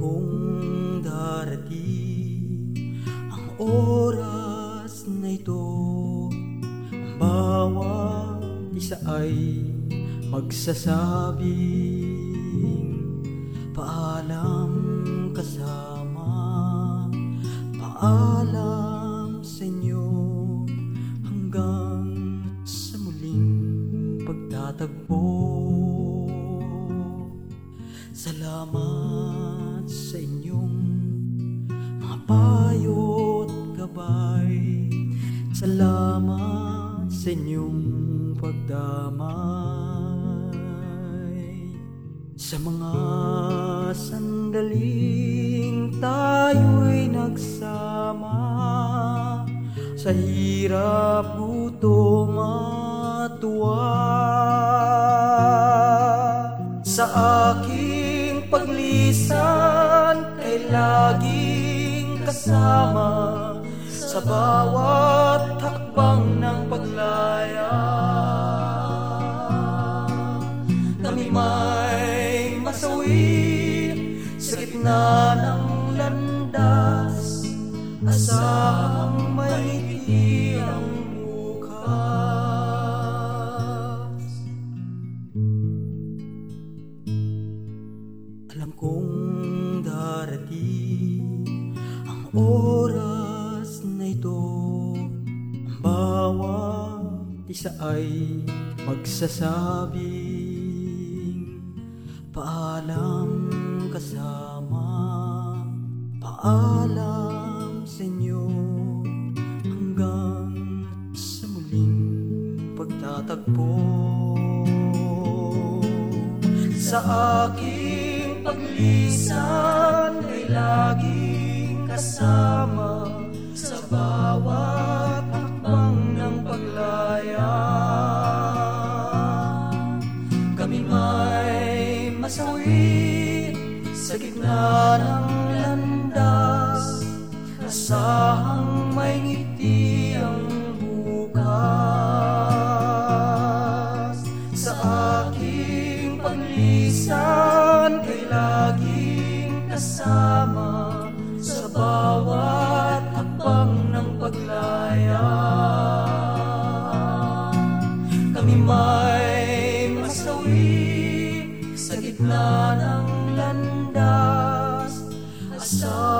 Kong darating ang oras na ito. Ang bawat isa ay magsasabing Paalam kasama Paalam sa inyo Hanggang sa muling pagtatagpo. Salamat sa inyong mga payo't gabay. Salamat sa inyong pagdamay. Sa mga sandaling tayo'y nagsama Sa hirap, gutom at tuwa Sa aking paglisan kay laging kasama Sa bawat hakbang ng paglaya. Kami may masawi sa gitna ng Alam kong darating. Ang oras na ito Ang bawat isa ay magsasabing Paalam kasama. Paalam sa inyo Hanggang sa muling pagtatagpo. Sa aking paglisan ay laging kasama Sa bawat hakbang ng paglaya. Kami may masawi sa gitna ng landas Asahang kasama sa bawat hakbang ng paglaya. Kami may masawi sa gitna ng landas. Asawa